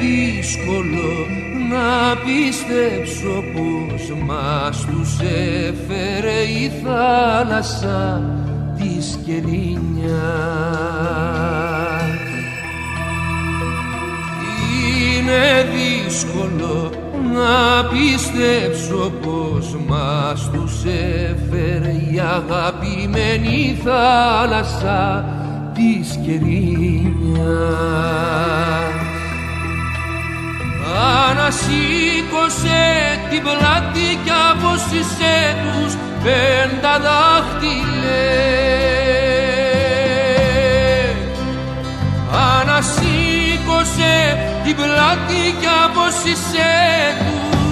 δύσκολο να πιστέψω πως μας τους έφερε η θάλασσα της σκελίνια. Είναι δύσκολο να πιστέψω πως μας τους έφερε η αγαπημένη θάλασσα της σκελίνια. Ανασήκωσε την πλάτη κι αποσύσε τους πέντα δάχτυλες. Ανασήκωσε την πλάτη κι αποσύσε τους.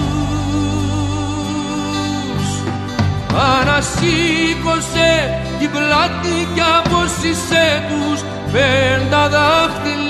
Ανασήκωσε την πλάτη κι αποσύσε τους πέντα δάχτυλες.